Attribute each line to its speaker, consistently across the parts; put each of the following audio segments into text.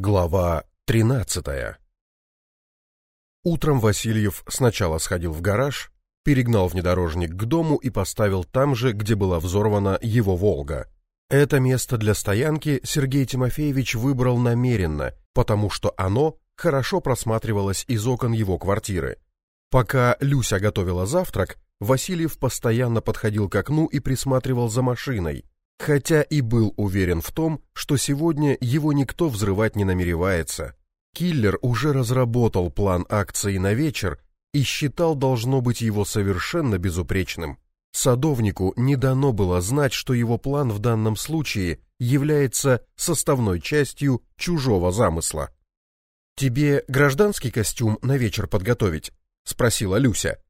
Speaker 1: Глава 13 Утром Васильев сначала сходил в гараж, перегнал внедорожник к дому и поставил там же, где была взорвана его «Волга». Это место для стоянки Сергей Тимофеевич выбрал намеренно, потому что оно хорошо просматривалось из окон его квартиры. Пока Люся готовила завтрак, Васильев постоянно подходил к окну и присматривал за машиной, хотя и был уверен в том, что сегодня его никто взрывать не намеревается. Киллер уже разработал план акции на вечер и считал должно быть его совершенно безупречным. Садовнику не дано было знать, что его план в данном случае является составной частью чужого замысла. «Тебе гражданский костюм на вечер подготовить?» — спросила Люся.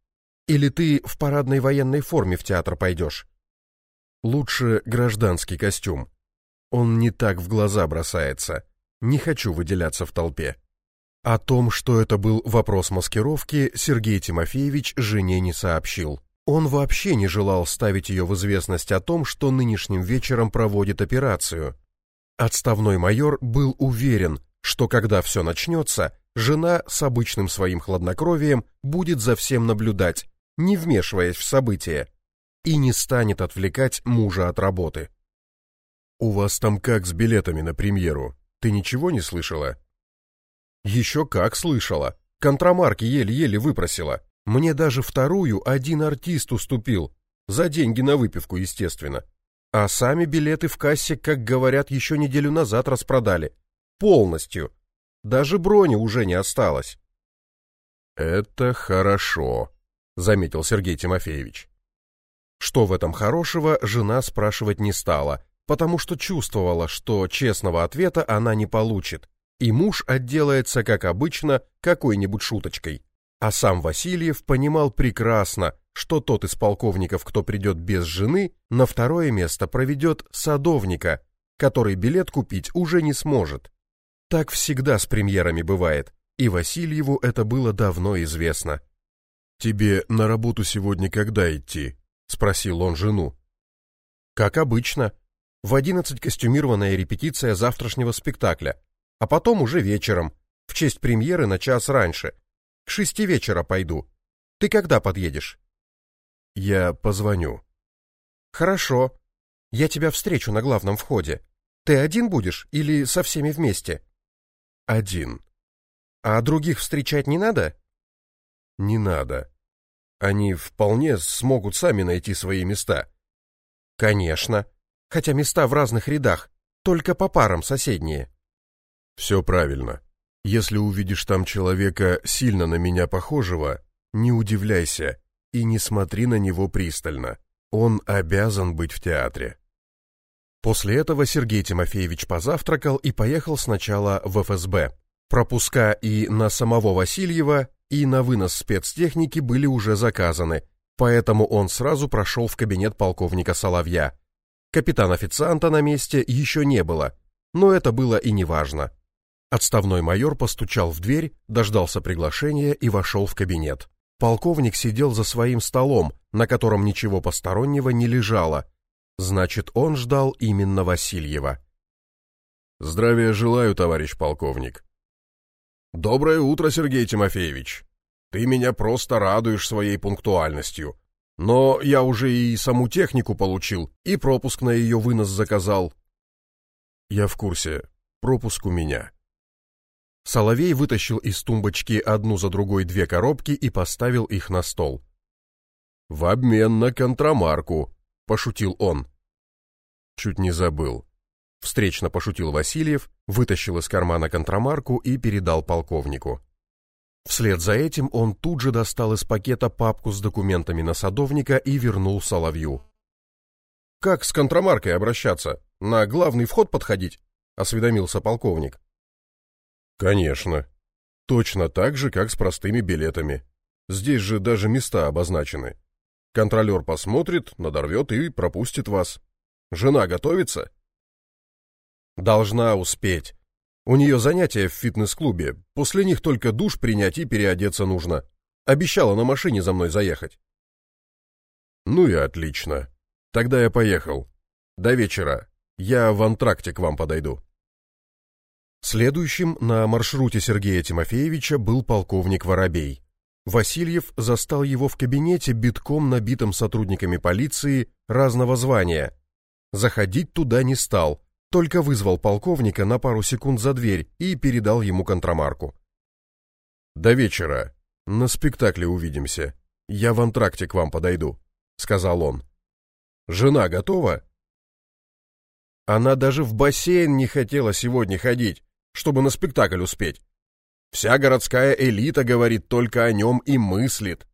Speaker 1: «Или ты в парадной военной форме в театр пойдешь?» Лучше гражданский костюм. Он не так в глаза бросается. Не хочу выделяться в толпе. О том, что это был вопрос маскировки, Сергей Тимофеевич жене не сообщил. Он вообще не желал ставить ее в известность о том, что нынешним вечером проводит операцию. Отставной майор был уверен, что когда все начнется, жена с обычным своим хладнокровием будет за всем наблюдать, не вмешиваясь в события и не станет отвлекать мужа от работы. «У вас там как с билетами на премьеру? Ты ничего не слышала?» «Еще как слышала. Контрамарки еле-еле выпросила. Мне даже вторую один артист уступил. За деньги на выпивку, естественно. А сами билеты в кассе, как говорят, еще неделю назад распродали. Полностью. Даже брони уже не осталось». «Это хорошо», — заметил Сергей Тимофеевич. Что в этом хорошего, жена спрашивать не стала, потому что чувствовала, что честного ответа она не получит, и муж отделается, как обычно, какой-нибудь шуточкой. А сам Васильев понимал прекрасно, что тот из полковников, кто придет без жены, на второе место проведет садовника, который билет купить уже не сможет. Так всегда с премьерами бывает, и Васильеву это было давно известно. «Тебе на работу сегодня когда идти?» — спросил он жену. «Как обычно. В одиннадцать костюмированная репетиция завтрашнего спектакля, а потом уже вечером, в честь премьеры на час раньше. К шести вечера пойду. Ты когда подъедешь?» «Я позвоню». «Хорошо. Я тебя встречу на главном входе. Ты один будешь или со всеми вместе?» «Один». «А других встречать не надо?» «Не надо», они вполне смогут сами найти свои места. Конечно. Хотя места в разных рядах, только по парам соседние. Все правильно. Если увидишь там человека, сильно на меня похожего, не удивляйся и не смотри на него пристально. Он обязан быть в театре. После этого Сергей Тимофеевич позавтракал и поехал сначала в ФСБ. Пропуска и на самого Васильева, и на вынос спецтехники были уже заказаны, поэтому он сразу прошел в кабинет полковника Соловья. Капитан-официанта на месте еще не было, но это было и не важно. Отставной майор постучал в дверь, дождался приглашения и вошел в кабинет. Полковник сидел за своим столом, на котором ничего постороннего не лежало. Значит, он ждал именно Васильева. «Здравия желаю, товарищ полковник», Доброе утро, Сергей Тимофеевич. Ты меня просто радуешь своей пунктуальностью. Но я уже и саму технику получил, и пропуск на ее вынос заказал. Я в курсе. Пропуск у меня. Соловей вытащил из тумбочки одну за другой две коробки и поставил их на стол. В обмен на контрамарку, пошутил он. Чуть не забыл. Встречно пошутил Васильев, вытащил из кармана контрамарку и передал полковнику. Вслед за этим он тут же достал из пакета папку с документами на садовника и вернул Соловью. «Как с контрамаркой обращаться? На главный вход подходить?» — осведомился полковник. «Конечно. Точно так же, как с простыми билетами. Здесь же даже места обозначены. Контролер посмотрит, надорвет и пропустит вас. Жена готовится?» Должна успеть. У нее занятия в фитнес-клубе. После них только душ принять и переодеться нужно. Обещала на машине за мной заехать. Ну и отлично. Тогда я поехал. До вечера. Я в антракте к вам подойду. Следующим на маршруте Сергея Тимофеевича был полковник Воробей. Васильев застал его в кабинете, битком набитым сотрудниками полиции разного звания. Заходить туда не стал, только вызвал полковника на пару секунд за дверь и передал ему контрамарку. «До вечера. На спектакле увидимся. Я в антракте к вам подойду», — сказал он. «Жена готова?» Она даже в бассейн не хотела сегодня ходить, чтобы на спектакль успеть. Вся городская элита говорит только о нем и мыслит.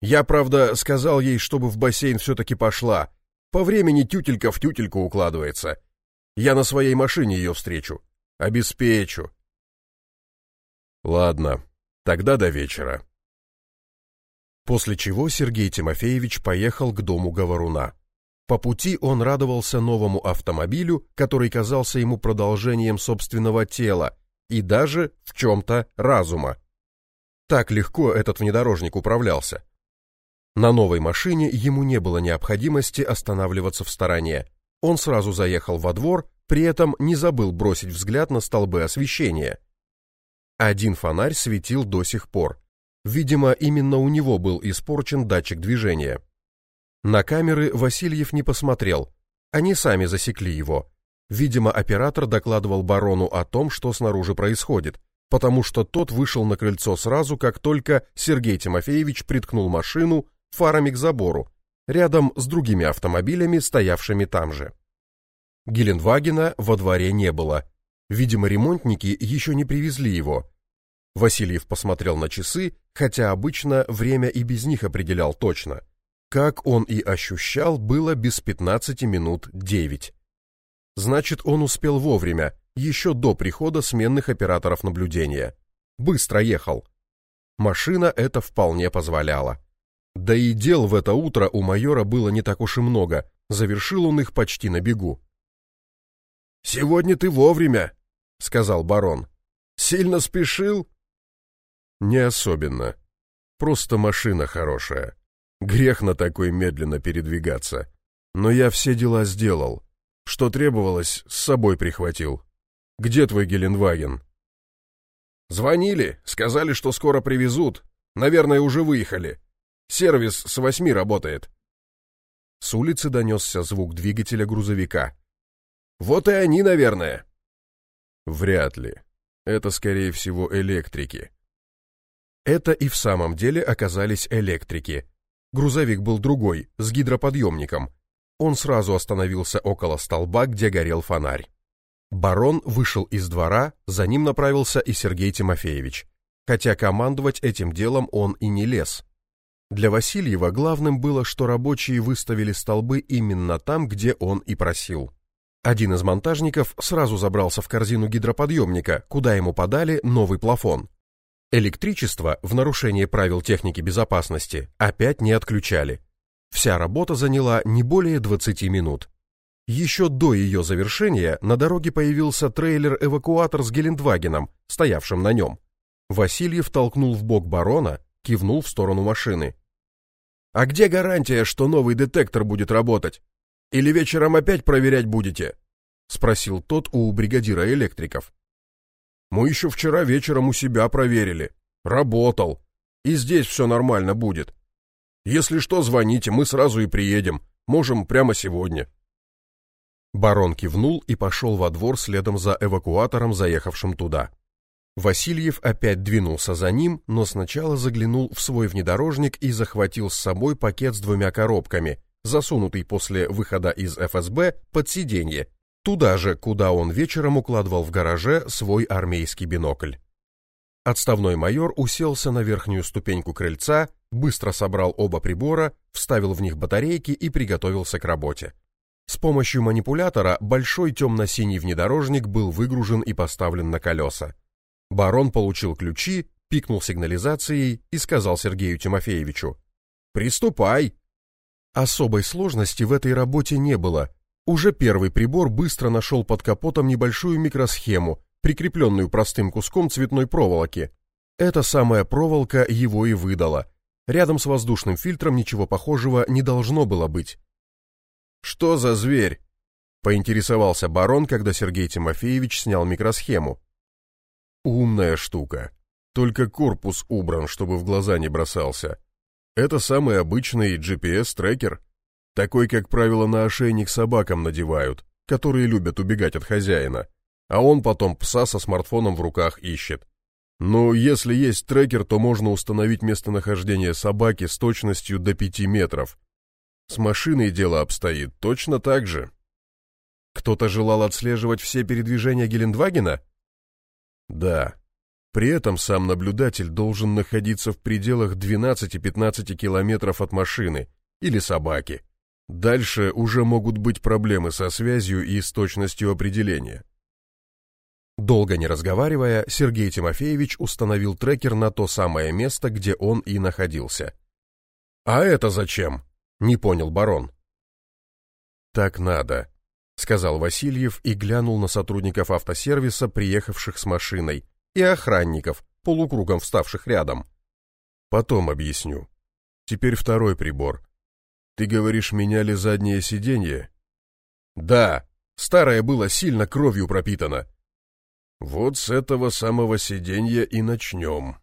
Speaker 1: Я, правда, сказал ей, чтобы в бассейн все-таки пошла. По времени тютелька в тютельку укладывается. Я на своей машине ее встречу. Обеспечу. Ладно, тогда до вечера. После чего Сергей Тимофеевич поехал к дому Говоруна. По пути он радовался новому автомобилю, который казался ему продолжением собственного тела, и даже в чем-то разума. Так легко этот внедорожник управлялся. На новой машине ему не было необходимости останавливаться в стороне. Он сразу заехал во двор, при этом не забыл бросить взгляд на столбы освещения. Один фонарь светил до сих пор. Видимо, именно у него был испорчен датчик движения. На камеры Васильев не посмотрел. Они сами засекли его. Видимо, оператор докладывал барону о том, что снаружи происходит, потому что тот вышел на крыльцо сразу, как только Сергей Тимофеевич приткнул машину фарами к забору, рядом с другими автомобилями, стоявшими там же. Гелендвагена во дворе не было. Видимо, ремонтники еще не привезли его. Васильев посмотрел на часы, хотя обычно время и без них определял точно. Как он и ощущал, было без 15 минут 9. Значит, он успел вовремя, еще до прихода сменных операторов наблюдения. Быстро ехал. Машина это вполне позволяла. Да и дел в это утро у майора было не так уж и много, завершил он их почти на бегу. «Сегодня ты вовремя», — сказал барон. «Сильно спешил?» «Не особенно. Просто машина хорошая. Грех на такой медленно передвигаться. Но я все дела сделал. Что требовалось, с собой прихватил. Где твой Геленваген?» «Звонили, сказали, что скоро привезут. Наверное, уже выехали. Сервис с восьми работает». С улицы донесся звук двигателя грузовика. «Вот и они, наверное». «Вряд ли. Это, скорее всего, электрики». Это и в самом деле оказались электрики. Грузовик был другой, с гидроподъемником, он сразу остановился около столба, где горел фонарь. Барон вышел из двора, за ним направился и Сергей Тимофеевич, хотя командовать этим делом он и не лез. Для Васильева главным было, что рабочие выставили столбы именно там, где он и просил. Один из монтажников сразу забрался в корзину гидроподъемника, куда ему подали новый плафон. Электричество, в нарушение правил техники безопасности, опять не отключали. Вся работа заняла не более 20 минут. Еще до ее завершения на дороге появился трейлер-эвакуатор с Гелендвагеном, стоявшим на нем. Васильев толкнул в бок барона, кивнул в сторону машины. «А где гарантия, что новый детектор будет работать? Или вечером опять проверять будете?» — спросил тот у бригадира электриков. «Мы еще вчера вечером у себя проверили. Работал. И здесь все нормально будет. Если что, звоните, мы сразу и приедем. Можем прямо сегодня. Барон кивнул и пошел во двор следом за эвакуатором, заехавшим туда. Васильев опять двинулся за ним, но сначала заглянул в свой внедорожник и захватил с собой пакет с двумя коробками, засунутый после выхода из ФСБ под сиденье, туда же, куда он вечером укладывал в гараже свой армейский бинокль. Отставной майор уселся на верхнюю ступеньку крыльца, быстро собрал оба прибора, вставил в них батарейки и приготовился к работе. С помощью манипулятора большой темно-синий внедорожник был выгружен и поставлен на колеса. Барон получил ключи, пикнул сигнализацией и сказал Сергею Тимофеевичу: "Приступай". Особой сложности в этой работе не было. Уже первый прибор быстро нашел под капотом небольшую микросхему, прикрепленную простым куском цветной проволоки. Эта самая проволока его и выдала. Рядом с воздушным фильтром ничего похожего не должно было быть. «Что за зверь?» — поинтересовался барон, когда Сергей Тимофеевич снял микросхему. Умная штука. Только корпус убран, чтобы в глаза не бросался. Это самый обычный GPS-трекер. Такой, как правило, на ошейник собакам надевают, которые любят убегать от хозяина. А он потом пса со смартфоном в руках ищет. Но если есть трекер, то можно установить местонахождение собаки с точностью до 5 метров. С машиной дело обстоит точно так же. Кто-то желал отслеживать все передвижения Гелендвагена? Да. При этом сам наблюдатель должен находиться в пределах 12-15 километров от машины или собаки. Дальше уже могут быть проблемы со связью и с точностью определения. Долго не разговаривая, Сергей Тимофеевич установил трекер на то самое место, где он и находился. «А это зачем?» — не понял барон. «Так надо», — сказал Васильев и глянул на сотрудников автосервиса, приехавших с машиной, и охранников, полукругом вставших рядом. «Потом объясню. Теперь второй прибор. Ты говоришь, меняли заднее сиденье?» «Да, старое было сильно кровью пропитано», вот с этого самого сиденья и начнем.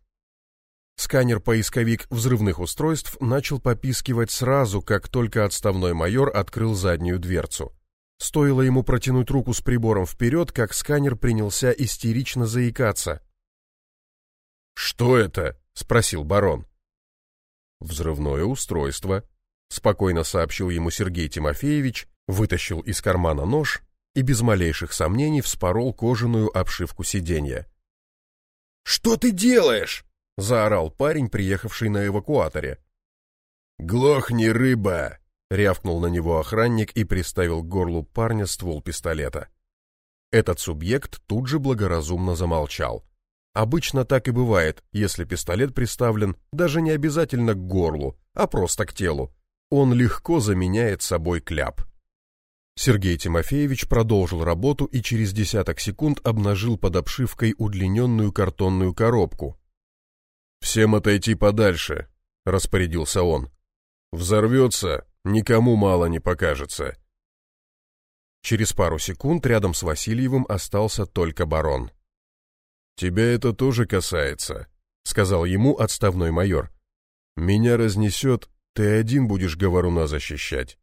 Speaker 1: Сканер-поисковик взрывных устройств начал попискивать сразу, как только отставной майор открыл заднюю дверцу. Стоило ему протянуть руку с прибором вперед, как сканер принялся истерично заикаться. «Что это?» — спросил барон. «Взрывное устройство», — спокойно сообщил ему Сергей Тимофеевич, вытащил из кармана нож и без малейших сомнений вспорол кожаную обшивку сиденья. «Что ты делаешь?» — заорал парень, приехавший на эвакуаторе. «Глохни, рыба!» — рявкнул на него охранник и приставил к горлу парня ствол пистолета. Этот субъект тут же благоразумно замолчал. Обычно так и бывает, если пистолет приставлен даже не обязательно к горлу, а просто к телу. Он легко заменяет собой кляп. Сергей Тимофеевич продолжил работу и через десяток секунд обнажил под обшивкой удлиненную картонную коробку. «Всем отойти подальше», — распорядился он. «Взорвется, никому мало не покажется». Через пару секунд рядом с Васильевым остался только барон. «Тебя это тоже касается», — сказал ему отставной майор. «Меня разнесет, ты один будешь говоруна защищать.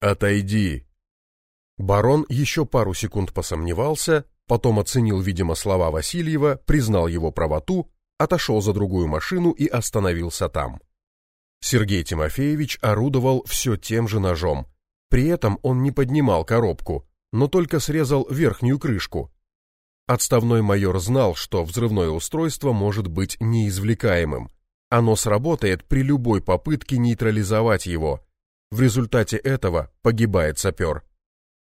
Speaker 1: Отойди, Барон еще пару секунд посомневался, потом оценил, видимо, слова Васильева, признал его правоту, отошел за другую машину и остановился там. Сергей Тимофеевич орудовал все тем же ножом. При этом он не поднимал коробку, но только срезал верхнюю крышку. Отставной майор знал, что взрывное устройство может быть неизвлекаемым. Оно сработает при любой попытке нейтрализовать его. В результате этого погибает сапер.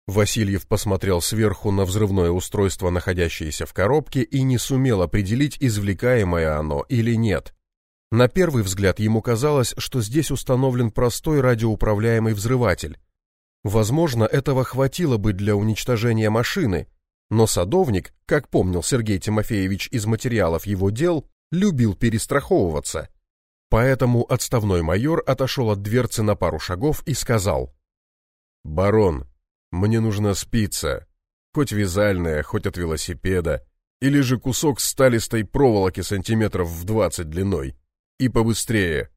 Speaker 1: Васильев посмотрел сверху на взрывное устройство, находящееся в коробке, и не сумел определить, извлекаемое оно или нет. На первый взгляд ему казалось, что здесь установлен простой радиоуправляемый взрыватель. Возможно, этого хватило бы для уничтожения машины, но садовник, как помнил Сергей Тимофеевич из материалов его дел, любил перестраховываться. Поэтому отставной майор отошел от дверцы на пару шагов и сказал: "Барон, мне нужна спица, хоть вязальная, хоть от велосипеда, или же кусок сталистой проволоки сантиметров в двадцать длиной. И побыстрее.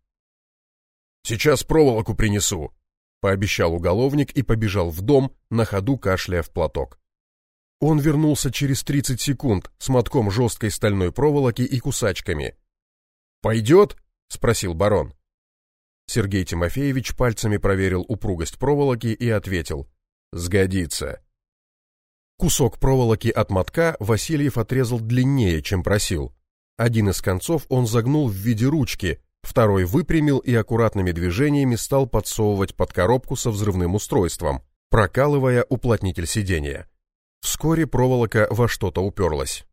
Speaker 1: Сейчас проволоку принесу, пообещал уголовник и побежал в дом, на ходу кашляя в платок. Он вернулся через 30 секунд с мотком жесткой стальной проволоки и кусачками. «Пойдет?» — спросил барон. Сергей Тимофеевич пальцами проверил упругость проволоки и ответил. Сгодится. Кусок проволоки от мотка Васильев отрезал длиннее, чем просил. Один из концов он загнул в виде ручки, второй выпрямил и аккуратными движениями стал подсовывать под коробку со взрывным устройством, прокалывая уплотнитель сидения. Вскоре проволока во что-то уперлась.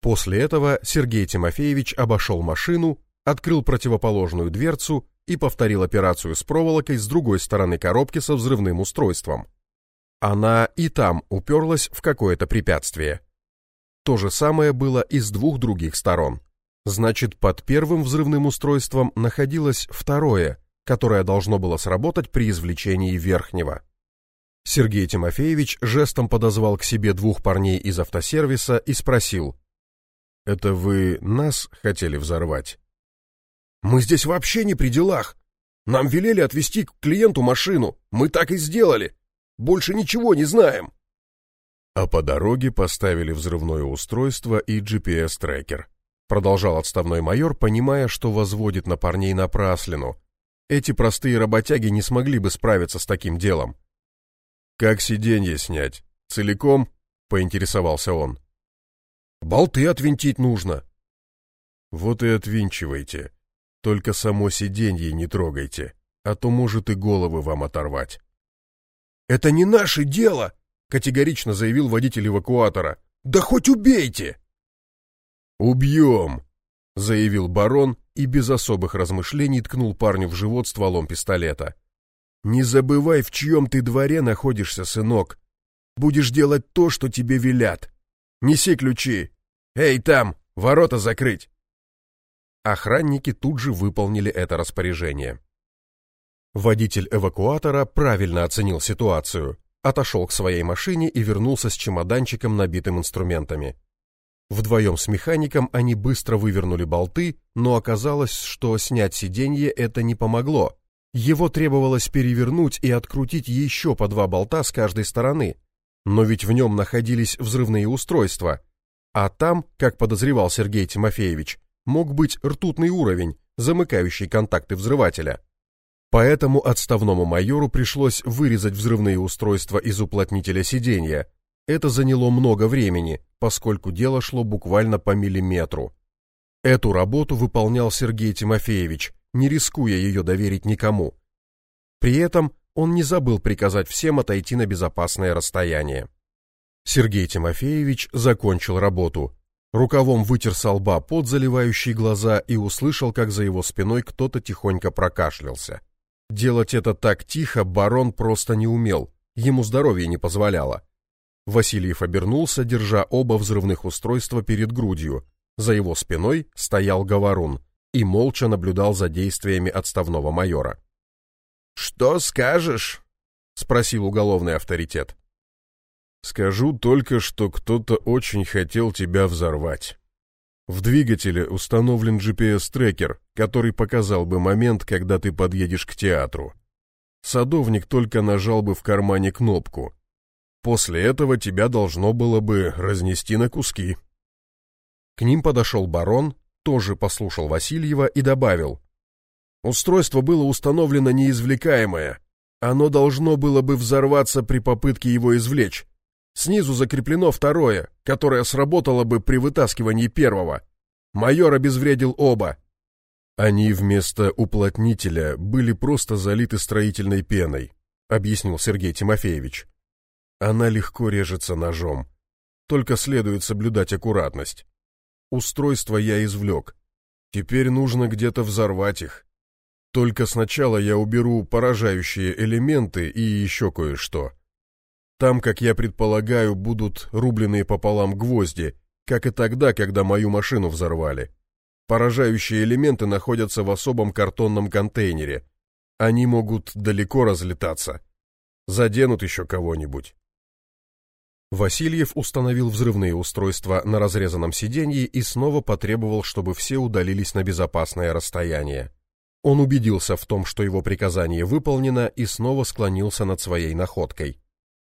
Speaker 1: После этого Сергей Тимофеевич обошел машину, открыл противоположную дверцу и повторил операцию с проволокой с другой стороны коробки со взрывным устройством. Она и там уперлась в какое-то препятствие. То же самое было и с двух других сторон. Значит, под первым взрывным устройством находилось второе, которое должно было сработать при извлечении верхнего. Сергей Тимофеевич жестом подозвал к себе двух парней из автосервиса и спросил: Это вы нас хотели взорвать?
Speaker 2: Мы здесь вообще не при делах. Нам велели отвезти к клиенту машину. Мы так и сделали. Больше ничего не знаем.
Speaker 1: А по дороге поставили взрывное устройство и GPS-трекер. Продолжал отставной майор, понимая, что возводит на парней напраслину. Эти простые работяги не смогли бы справиться с таким делом. «Как сиденье снять? Целиком?» — поинтересовался он.
Speaker 2: «Болты отвинтить нужно».
Speaker 1: «Вот и отвинчивайте. Только само сиденье не трогайте, а то может и головы вам оторвать».
Speaker 2: «Это не наше дело!» — категорично заявил водитель эвакуатора. «Да хоть убейте!»
Speaker 1: «Убьем!» — заявил барон и без особых размышлений ткнул парню в живот стволом пистолета. «Не забывай, в чьем ты дворе находишься, сынок. Будешь делать то, что тебе велят. Неси ключи. Эй, там, ворота закрыть!» Охранники тут же выполнили это распоряжение. Водитель эвакуатора правильно оценил ситуацию, отошел к своей машине и вернулся с чемоданчиком, набитым инструментами. Вдвоем с механиком они быстро вывернули болты, но оказалось, что снять сиденье это не помогло. Его требовалось перевернуть и открутить еще по два болта с каждой стороны. Но ведь в нем находились взрывные устройства. А там, как подозревал Сергей Тимофеевич, мог быть ртутный уровень, замыкающий контакты взрывателя. Поэтому отставному майору пришлось вырезать взрывные устройства из уплотнителя сиденья. Это заняло много времени, поскольку дело шло буквально по миллиметру. Эту работу выполнял Сергей Тимофеевич, не рискуя ее доверить никому. При этом он не забыл приказать всем отойти на безопасное расстояние. Сергей Тимофеевич закончил работу. Рукавом вытер со лба пот, заливающий глаза, и услышал, как за его спиной кто-то тихонько прокашлялся. Делать это так тихо барон просто не умел, ему здоровье не позволяло. Васильев обернулся, держа оба взрывных устройства перед грудью. За его спиной стоял Говорун и молча наблюдал за действиями отставного майора.
Speaker 2: «Что скажешь?» — спросил уголовный авторитет.
Speaker 1: «Скажу только, что кто-то очень хотел тебя взорвать». В двигателе установлен GPS-трекер, который показал бы момент, когда ты подъедешь к театру. Садовник только нажал бы в кармане кнопку. После этого тебя должно было бы разнести на куски. К ним подошел барон, тоже послушал Васильева и добавил. Устройство было установлено неизвлекаемое. Оно должно было бы взорваться при попытке его извлечь. Снизу закреплено второе, которое сработало бы при вытаскивании первого. Майор обезвредил оба. Они вместо уплотнителя были просто залиты строительной пеной, объяснил Сергей Тимофеевич. Она легко режется ножом. Только следует соблюдать аккуратность. Устройство я извлек. Теперь нужно где-то взорвать их. Только сначала я уберу поражающие элементы и еще кое-что. Там, как я предполагаю, будут рубленные пополам гвозди, как и тогда, когда мою машину взорвали. Поражающие элементы находятся в особом картонном контейнере. Они могут далеко разлетаться. Заденут еще кого-нибудь. Васильев установил взрывные устройства на разрезанном сиденье и снова потребовал, чтобы все удалились на безопасное расстояние. Он убедился в том, что его приказание выполнено, и снова склонился над своей находкой.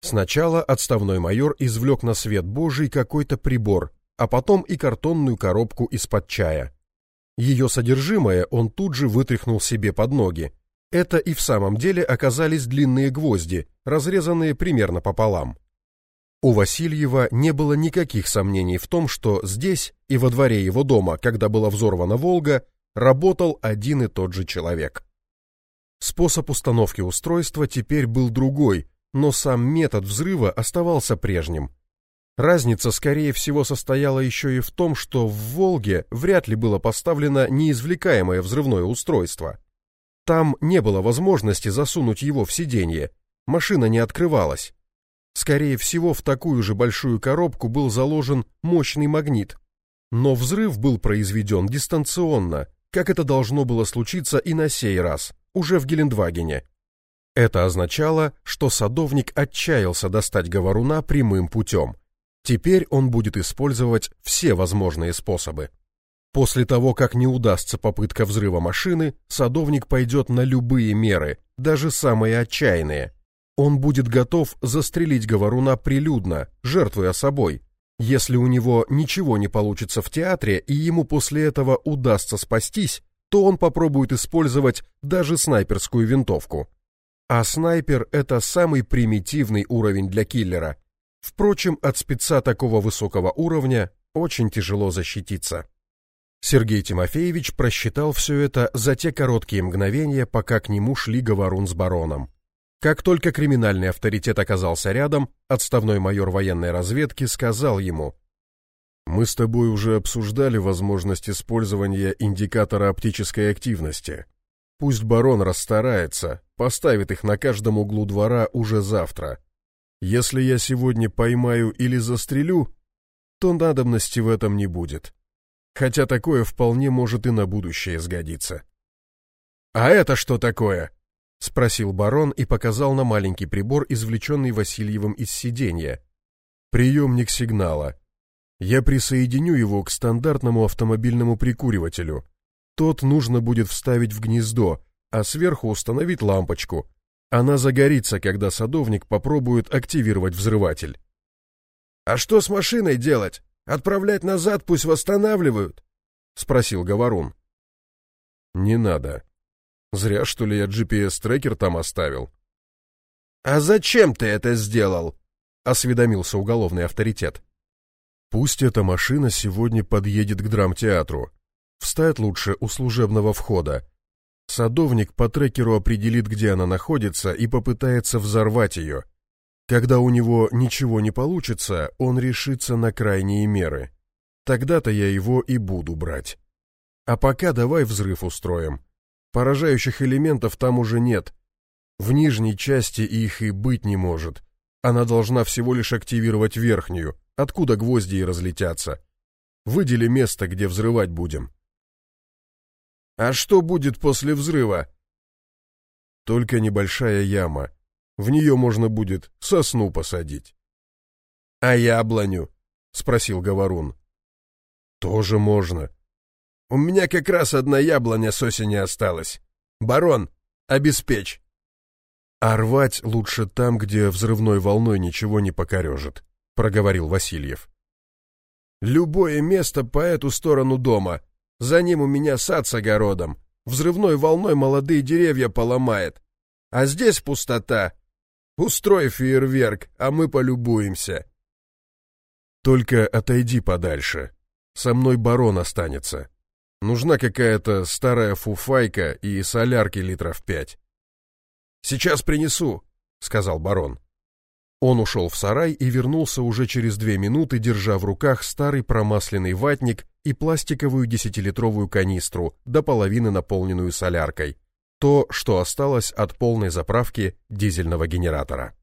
Speaker 1: Сначала отставной майор извлек на свет Божий какой-то прибор, а потом и картонную коробку из-под чая. Ее содержимое он тут же вытряхнул себе под ноги. Это и в самом деле оказались длинные гвозди, разрезанные примерно пополам. У Васильева не было никаких сомнений в том, что здесь и во дворе его дома, когда была взорвана «Волга», работал один и тот же человек. Способ установки устройства теперь был другой, но сам метод взрыва оставался прежним. Разница, скорее всего, состояла еще и в том, что в «Волге» вряд ли было поставлено неизвлекаемое взрывное устройство. Там не было возможности засунуть его в сиденье, машина не открывалась. Скорее всего, в такую же большую коробку был заложен мощный магнит. Но взрыв был произведен дистанционно, как это должно было случиться и на сей раз, уже в Гелендвагене. Это означало, что садовник отчаялся достать говоруна прямым путем. Теперь он будет использовать все возможные способы. После того, как не удастся попытка взрыва машины, садовник пойдет на любые меры, даже самые отчаянные. Он будет готов застрелить говоруна прилюдно, жертвуя собой. Если у него ничего не получится в театре и ему после этого удастся спастись, то он попробует использовать даже снайперскую винтовку. А снайпер — это самый примитивный уровень для киллера. Впрочем, от спеца такого высокого уровня очень тяжело защититься. Сергей Тимофеевич просчитал все это за те короткие мгновения, пока к нему шли Говорун с бароном. Как только криминальный авторитет оказался рядом, отставной майор военной разведки сказал ему, «Мы с тобой уже обсуждали возможность использования индикатора оптической активности. Пусть барон расстарается, поставит их на каждом углу двора уже завтра. Если я сегодня поймаю или застрелю, то надобности в этом не будет. Хотя такое вполне может и на будущее сгодиться». «А это что такое?» — спросил барон и показал на маленький прибор, извлеченный Васильевым из сиденья. «Приемник сигнала. Я присоединю его к стандартному автомобильному прикуривателю. Тот нужно будет вставить в гнездо, а сверху установить лампочку. Она загорится, когда садовник попробует активировать взрыватель».
Speaker 2: «А что с машиной делать? Отправлять назад, пусть восстанавливают?» — спросил Говорун.
Speaker 1: «Не надо», Зря, что ли, я GPS-трекер там оставил.
Speaker 2: «А зачем ты это сделал?» — осведомился уголовный авторитет.
Speaker 1: «Пусть эта машина сегодня подъедет к драмтеатру. Встать лучше у служебного входа. Садовник по трекеру определит, где она находится, и попытается взорвать ее. Когда у него ничего не получится, он решится на крайние меры. Тогда-то я его и буду брать. А пока давай взрыв устроим. Поражающих элементов там уже нет. В нижней части их и быть не может. Она должна всего лишь активировать верхнюю, откуда гвозди и разлетятся. Выдели место, где взрывать будем.
Speaker 2: А что будет после взрыва?
Speaker 1: Только небольшая яма. В нее можно будет сосну посадить.
Speaker 2: А яблоню?
Speaker 1: Спросил Говорун. Тоже можно.
Speaker 2: У меня как раз одна яблоня с осени осталась. Барон, обеспечь.
Speaker 1: А рвать лучше там, где взрывной волной ничего не покорежит, проговорил Васильев.
Speaker 2: Любое место по эту сторону дома. За ним у меня сад с огородом. Взрывной волной молодые деревья поломает. А здесь пустота. Устрой фейерверк, а мы полюбуемся.
Speaker 1: Только отойди подальше. Со мной барон останется. Нужна какая-то старая фуфайка и солярки литров пять.
Speaker 2: «Сейчас принесу», — сказал барон.
Speaker 1: Он ушел в сарай и вернулся уже через две минуты, держа в руках старый промасленный ватник и пластиковую десятилитровую канистру, до половины наполненную соляркой. То, что осталось от полной заправки дизельного генератора.